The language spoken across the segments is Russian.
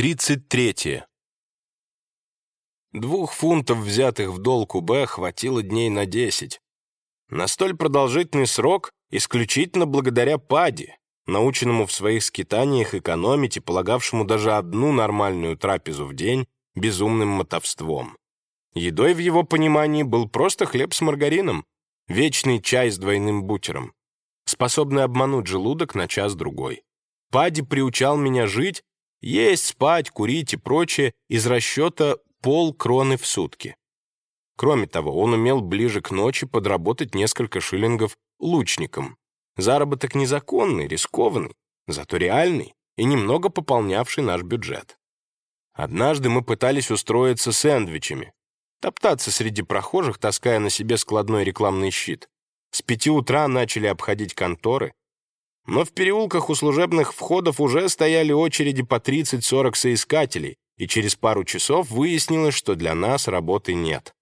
33. Двух фунтов, взятых в долг у Б, хватило дней на десять. На столь продолжительный срок исключительно благодаря Пади, наученному в своих скитаниях экономить и полагавшему даже одну нормальную трапезу в день безумным мотовством. Едой в его понимании был просто хлеб с маргарином, вечный чай с двойным бутером, способный обмануть желудок на час-другой. Пади приучал меня жить, есть, спать, курить и прочее из расчета пол кроны в сутки. Кроме того, он умел ближе к ночи подработать несколько шиллингов лучником. Заработок незаконный, рискованный, зато реальный и немного пополнявший наш бюджет. Однажды мы пытались устроиться сэндвичами, топтаться среди прохожих, таская на себе складной рекламный щит. С пяти утра начали обходить конторы, но в переулках у служебных входов уже стояли очереди по 30-40 соискателей, и через пару часов выяснилось, что для нас работы нет.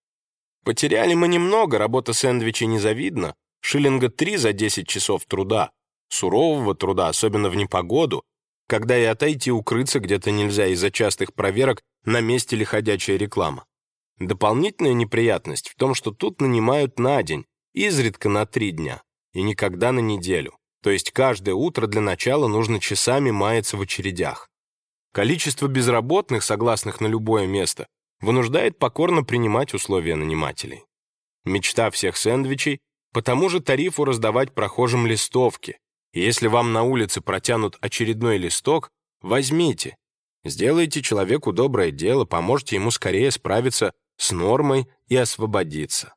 Потеряли мы немного, работа сэндвичей незавидна, шиллинга три за 10 часов труда, сурового труда, особенно в непогоду, когда и отойти укрыться где-то нельзя из-за частых проверок, на месте ли ходячая реклама. Дополнительная неприятность в том, что тут нанимают на день, изредка на три дня, и никогда на неделю. То есть каждое утро для начала нужно часами маяться в очередях. Количество безработных, согласных на любое место, вынуждает покорно принимать условия нанимателей. Мечта всех сэндвичей по тому же тарифу раздавать прохожим листовки. И если вам на улице протянут очередной листок, возьмите. Сделайте человеку доброе дело, поможете ему скорее справиться с нормой и освободиться.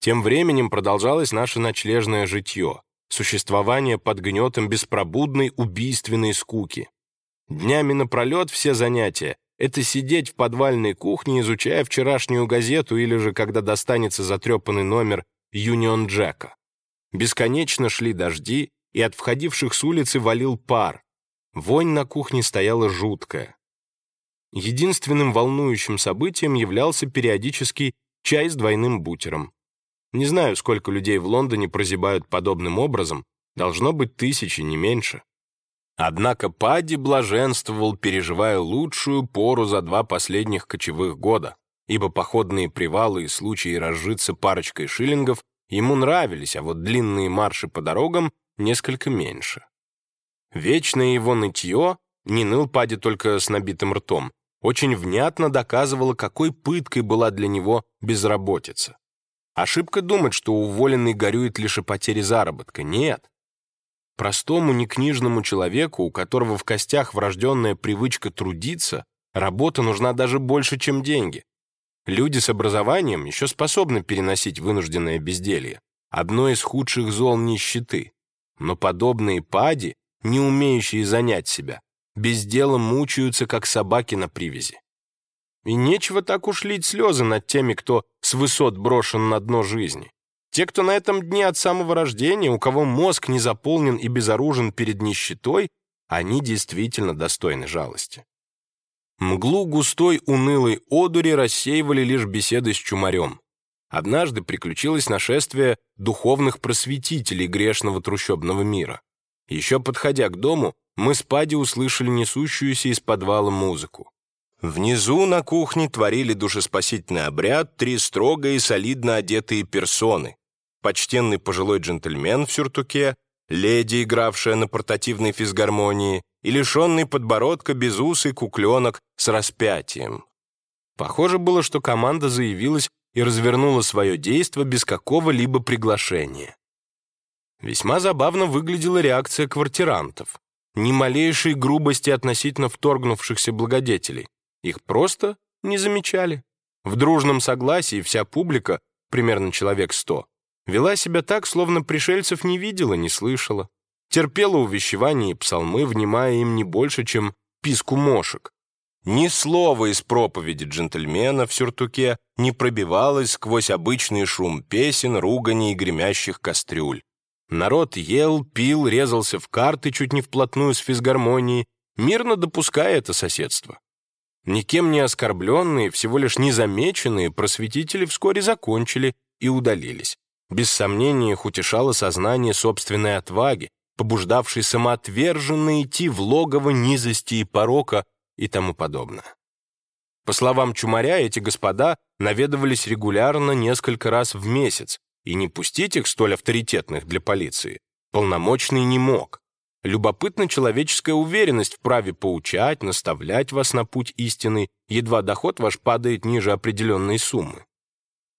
Тем временем продолжалось наше ночлежное житье существование под гнетом беспробудной убийственной скуки. Днями напролет все занятия — это сидеть в подвальной кухне, изучая вчерашнюю газету или же, когда достанется затрепанный номер «Юнион Джека». Бесконечно шли дожди, и от входивших с улицы валил пар. Вонь на кухне стояла жуткая. Единственным волнующим событием являлся периодический чай с двойным бутером. Не знаю, сколько людей в Лондоне прозябают подобным образом, должно быть тысячи, не меньше. Однако Падди блаженствовал, переживая лучшую пору за два последних кочевых года, ибо походные привалы и случаи разжиться парочкой шиллингов ему нравились, а вот длинные марши по дорогам несколько меньше. Вечное его нытье, не ныл Падди только с набитым ртом, очень внятно доказывало, какой пыткой была для него безработица. Ошибка думать, что уволенный горюет лишь о потере заработка. Нет. Простому некнижному человеку, у которого в костях врожденная привычка трудиться, работа нужна даже больше, чем деньги. Люди с образованием еще способны переносить вынужденное безделье. Одно из худших зол нищеты. Но подобные пади, не умеющие занять себя, без дела мучаются, как собаки на привязи. И нечего так уж лить слезы над теми, кто с высот брошен на дно жизни. Те, кто на этом дне от самого рождения, у кого мозг не заполнен и безоружен перед нищетой, они действительно достойны жалости. Мглу густой унылой одури рассеивали лишь беседы с чумарем. Однажды приключилось нашествие духовных просветителей грешного трущобного мира. Еще подходя к дому, мы с Пади услышали несущуюся из подвала музыку. Внизу на кухне творили душеспасительный обряд три строго и солидно одетые персоны. Почтенный пожилой джентльмен в сюртуке, леди, игравшая на портативной физгармонии, и лишенный подбородка безусый кукленок с распятием. Похоже было, что команда заявилась и развернула свое действо без какого-либо приглашения. Весьма забавно выглядела реакция квартирантов. Ни малейшей грубости относительно вторгнувшихся благодетелей. Их просто не замечали. В дружном согласии вся публика, примерно человек сто, вела себя так, словно пришельцев не видела, не слышала. Терпела увещевания и псалмы, внимая им не больше, чем писку мошек. Ни слова из проповеди джентльмена в сюртуке не пробивалось сквозь обычный шум песен, ругани и гремящих кастрюль. Народ ел, пил, резался в карты чуть не вплотную с физгармонией, мирно допуская это соседство. Никем не оскорбленные, всего лишь незамеченные, просветители вскоре закончили и удалились. Без сомнения их утешало сознание собственной отваги, побуждавшей самоотверженно идти в логово низости и порока и тому подобное. По словам Чумаря, эти господа наведывались регулярно несколько раз в месяц, и не пустить их столь авторитетных для полиции полномочный не мог. Любопытна человеческая уверенность в праве поучать, наставлять вас на путь истины, едва доход ваш падает ниже определенной суммы.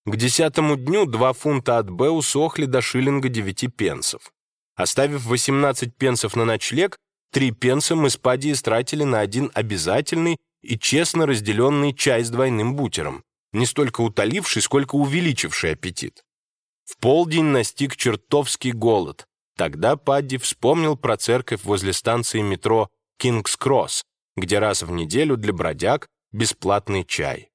К десятому дню два фунта от Б усохли до шиллинга девяти пенсов. Оставив 18 пенсов на ночлег, три пенса мы с Пади истратили на один обязательный и честно разделенный чай с двойным бутером, не столько утоливший, сколько увеличивший аппетит. В полдень настиг чертовский голод. Тогда Падди вспомнил про церковь возле станции метро «Кингс-Кросс», где раз в неделю для бродяг бесплатный чай.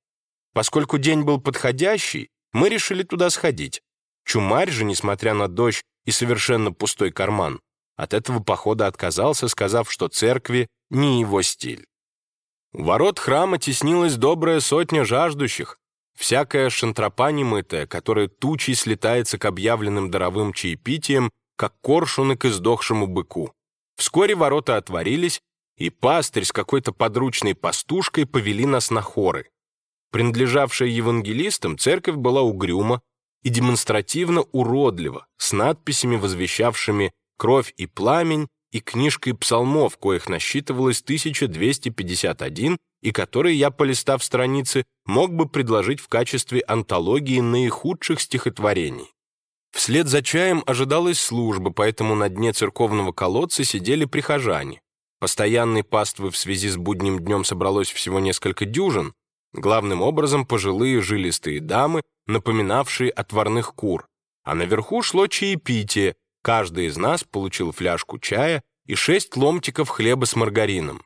Поскольку день был подходящий, мы решили туда сходить. Чумарь же, несмотря на дождь и совершенно пустой карман. От этого похода отказался, сказав, что церкви не его стиль. У ворот храма теснилась добрая сотня жаждущих, всякая шантропа немытая, которая тучей слетается к объявленным даровым чаепитиям, как коршуны к издохшему быку. Вскоре ворота отворились, и пастырь с какой-то подручной пастушкой повели нас на хоры. Принадлежавшая евангелистам, церковь была угрюма, и демонстративно уродливо, с надписями, возвещавшими «Кровь и пламень» и книжкой псалмов, коих насчитывалось 1251, и которые я, полистав страницы, мог бы предложить в качестве антологии наихудших стихотворений. Вслед за чаем ожидалась служба, поэтому на дне церковного колодца сидели прихожане. Постоянной паствы в связи с будним днем собралось всего несколько дюжин, главным образом пожилые жилистые дамы, напоминавшие отварных кур, а наверху шло чаепитие, каждый из нас получил фляжку чая и шесть ломтиков хлеба с маргарином.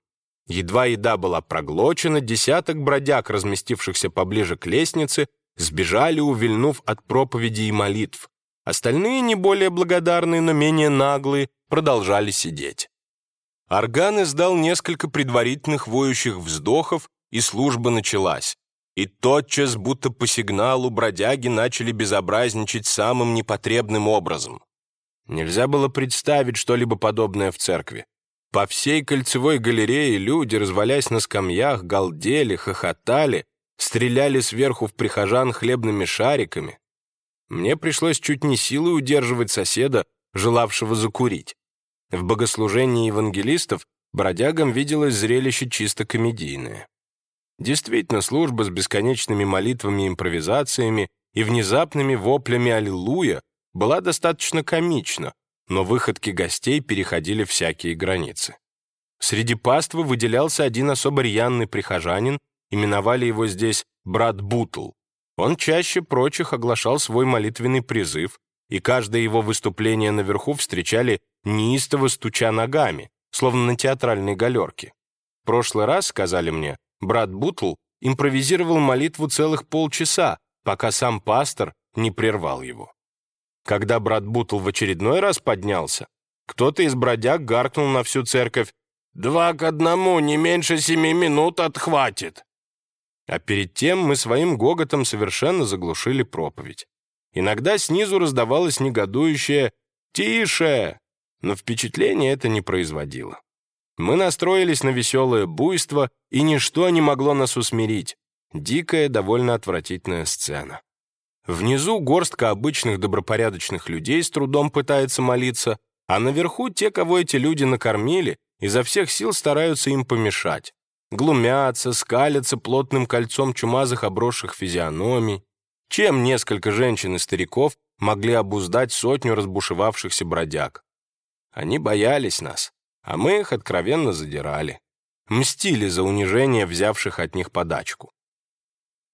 Едва еда была проглочена, десяток бродяг, разместившихся поближе к лестнице, сбежали, увильнув от проповеди и молитв. Остальные, не более благодарные, но менее наглые, продолжали сидеть. Орган издал несколько предварительных воющих вздохов, и служба началась. И тотчас, будто по сигналу, бродяги начали безобразничать самым непотребным образом. Нельзя было представить что-либо подобное в церкви. По всей кольцевой галерее люди, развалясь на скамьях, галдели, хохотали, стреляли сверху в прихожан хлебными шариками. Мне пришлось чуть не силой удерживать соседа, желавшего закурить. В богослужении евангелистов бродягам виделось зрелище чисто комедийное. Действительно, служба с бесконечными молитвами и импровизациями и внезапными воплями «Аллилуйя» была достаточно комична, но выходки гостей переходили всякие границы. Среди паствы выделялся один особо рьяный прихожанин, именовали его здесь брат Бутл. Он чаще прочих оглашал свой молитвенный призыв, и каждое его выступление наверху встречали неистово стуча ногами, словно на театральной галерке. В прошлый раз, сказали мне, Брат Бутл импровизировал молитву целых полчаса, пока сам пастор не прервал его. Когда брат Бутл в очередной раз поднялся, кто-то из бродяг гаркнул на всю церковь «Два к одному, не меньше семи минут отхватит!» А перед тем мы своим гоготом совершенно заглушили проповедь. Иногда снизу раздавалось негодующее «Тише!», но впечатление это не производило. Мы настроились на веселое буйство, и ничто не могло нас усмирить. Дикая, довольно отвратительная сцена. Внизу горстка обычных добропорядочных людей с трудом пытается молиться, а наверху те, кого эти люди накормили, изо всех сил стараются им помешать. Глумятся, скалятся плотным кольцом чумазых обросших физиономий. Чем несколько женщин и стариков могли обуздать сотню разбушевавшихся бродяг? Они боялись нас а мы их откровенно задирали. Мстили за унижение взявших от них подачку.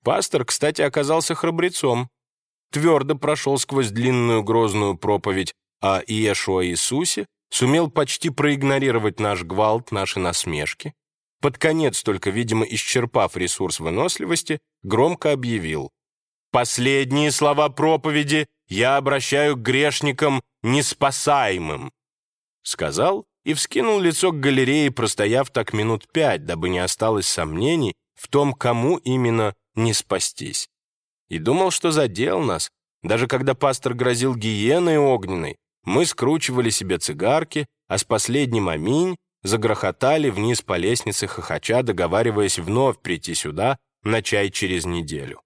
Пастор, кстати, оказался храбрецом. Твердо прошел сквозь длинную грозную проповедь о Иешуа Иисусе, сумел почти проигнорировать наш гвалт, наши насмешки. Под конец, только, видимо, исчерпав ресурс выносливости, громко объявил. «Последние слова проповеди я обращаю к грешникам неспасаемым», сказал и вскинул лицо к галерее, простояв так минут пять, дабы не осталось сомнений в том, кому именно не спастись. И думал, что задел нас. Даже когда пастор грозил гиеной огненной, мы скручивали себе цигарки, а с последним «Аминь» загрохотали вниз по лестнице хохоча, договариваясь вновь прийти сюда на чай через неделю.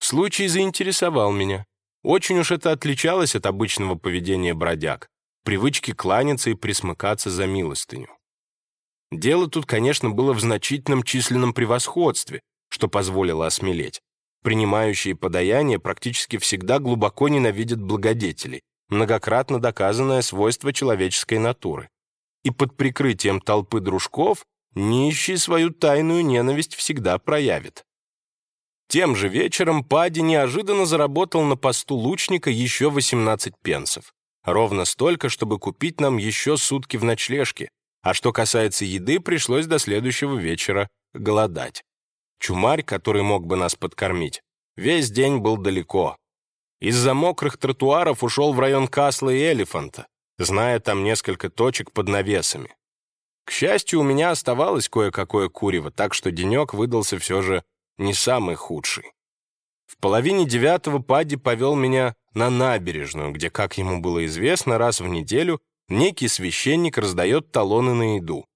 Случай заинтересовал меня. Очень уж это отличалось от обычного поведения бродяг, привычки кланяться и присмыкаться за милостыню. Дело тут, конечно, было в значительном численном превосходстве, что позволило осмелеть. Принимающие подаяние практически всегда глубоко ненавидят благодетелей, многократно доказанное свойство человеческой натуры. И под прикрытием толпы дружков нищий свою тайную ненависть всегда проявит. Тем же вечером Пади неожиданно заработал на посту лучника еще 18 пенсов. Ровно столько, чтобы купить нам еще сутки в ночлежке. А что касается еды, пришлось до следующего вечера голодать. Чумарь, который мог бы нас подкормить, весь день был далеко. Из-за мокрых тротуаров ушел в район Касла и Элефанта, зная там несколько точек под навесами. К счастью, у меня оставалось кое-какое курево, так что денек выдался все же не самый худший. В половине девятого Падди повел меня на набережную, где, как ему было известно, раз в неделю некий священник раздает талоны на еду.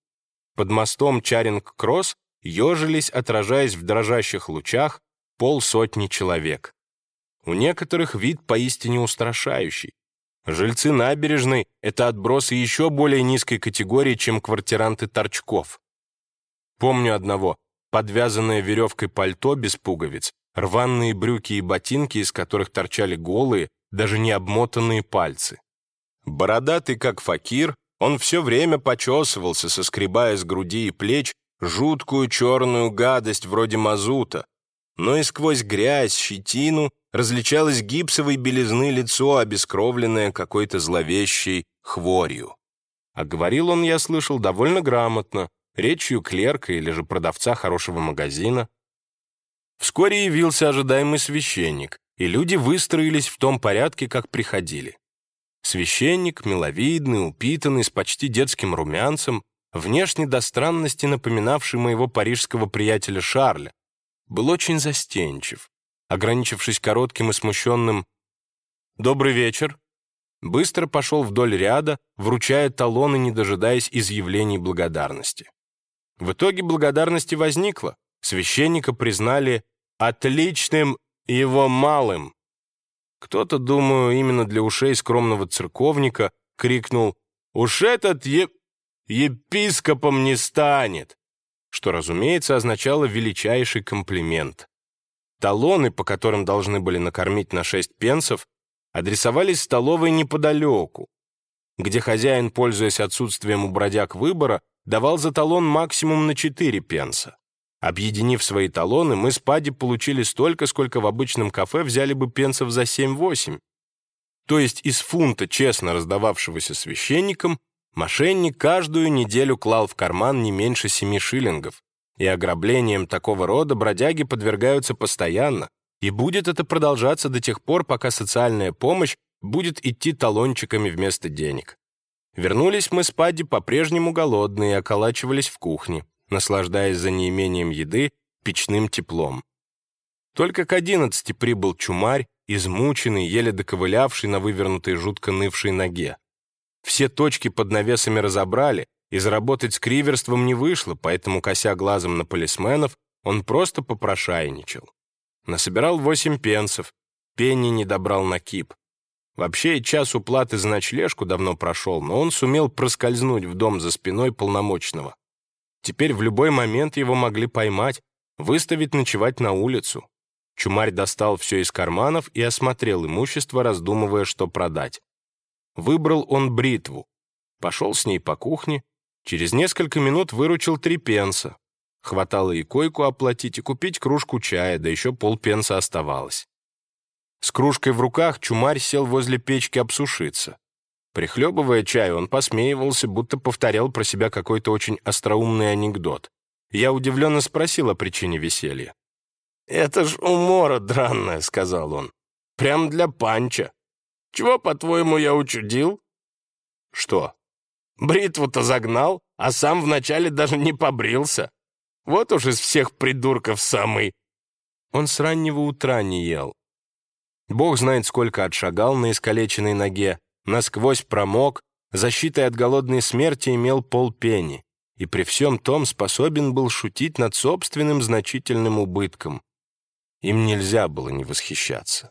Под мостом Чаринг-Кросс ежились, отражаясь в дрожащих лучах, полсотни человек. У некоторых вид поистине устрашающий. Жильцы набережной — это отбросы еще более низкой категории, чем квартиранты торчков. Помню одного, подвязанное веревкой пальто без пуговиц, рваные брюки и ботинки, из которых торчали голые, даже не обмотанные пальцы. Бородатый, как факир, он все время почесывался, соскребая с груди и плеч жуткую черную гадость вроде мазута, но и сквозь грязь, щетину различалось гипсовой белизны лицо, обескровленное какой-то зловещей хворью. А говорил он, я слышал, довольно грамотно, речью клерка или же продавца хорошего магазина. Вскоре явился ожидаемый священник, и люди выстроились в том порядке, как приходили. Священник, миловидный, упитанный, с почти детским румянцем, внешне до странности напоминавший моего парижского приятеля Шарля, был очень застенчив, ограничившись коротким и смущенным «Добрый вечер», быстро пошел вдоль ряда, вручая талоны, не дожидаясь изъявлений благодарности. В итоге благодарности возникло. Священника признали отличным его малым. Кто-то, думаю, именно для ушей скромного церковника крикнул «Уж этот е... епископом не станет!» Что, разумеется, означало величайший комплимент. Талоны, по которым должны были накормить на шесть пенсов, адресовались столовой неподалеку, где хозяин, пользуясь отсутствием у бродяг выбора, давал за талон максимум на 4 пенса. Объединив свои талоны, мы с Падди получили столько, сколько в обычном кафе взяли бы пенсов за 7-8. То есть из фунта, честно раздававшегося священникам, мошенник каждую неделю клал в карман не меньше 7 шиллингов. И ограблением такого рода бродяги подвергаются постоянно, и будет это продолжаться до тех пор, пока социальная помощь будет идти талончиками вместо денег. Вернулись мы с Падди по-прежнему голодные и околачивались в кухне, наслаждаясь за неимением еды печным теплом. Только к одиннадцати прибыл чумарь, измученный, еле доковылявший на вывернутой жутко нывшей ноге. Все точки под навесами разобрали, и заработать с криверством не вышло, поэтому, кося глазом на полисменов, он просто попрошайничал. Насобирал восемь пенсов, пенни не добрал на кип. Вообще и час уплаты за ночлежку давно прошел, но он сумел проскользнуть в дом за спиной полномочного. Теперь в любой момент его могли поймать, выставить ночевать на улицу. Чумарь достал все из карманов и осмотрел имущество, раздумывая, что продать. Выбрал он бритву. Пошел с ней по кухне. Через несколько минут выручил три пенса. Хватало и койку оплатить, и купить кружку чая, да еще полпенса оставалось. С кружкой в руках чумарь сел возле печки обсушиться. Прихлебывая чай, он посмеивался, будто повторял про себя какой-то очень остроумный анекдот. Я удивленно спросил о причине веселья. «Это ж умора дранная», — сказал он. «Прям для панча. Чего, по-твоему, я учудил?» «Что?» «Бритву-то загнал, а сам вначале даже не побрился. Вот уж из всех придурков самый...» Он с раннего утра не ел, Бог знает, сколько отшагал на искалеченной ноге, насквозь промок, защитой от голодной смерти имел полпени. и при всем том способен был шутить над собственным значительным убытком. Им нельзя было не восхищаться.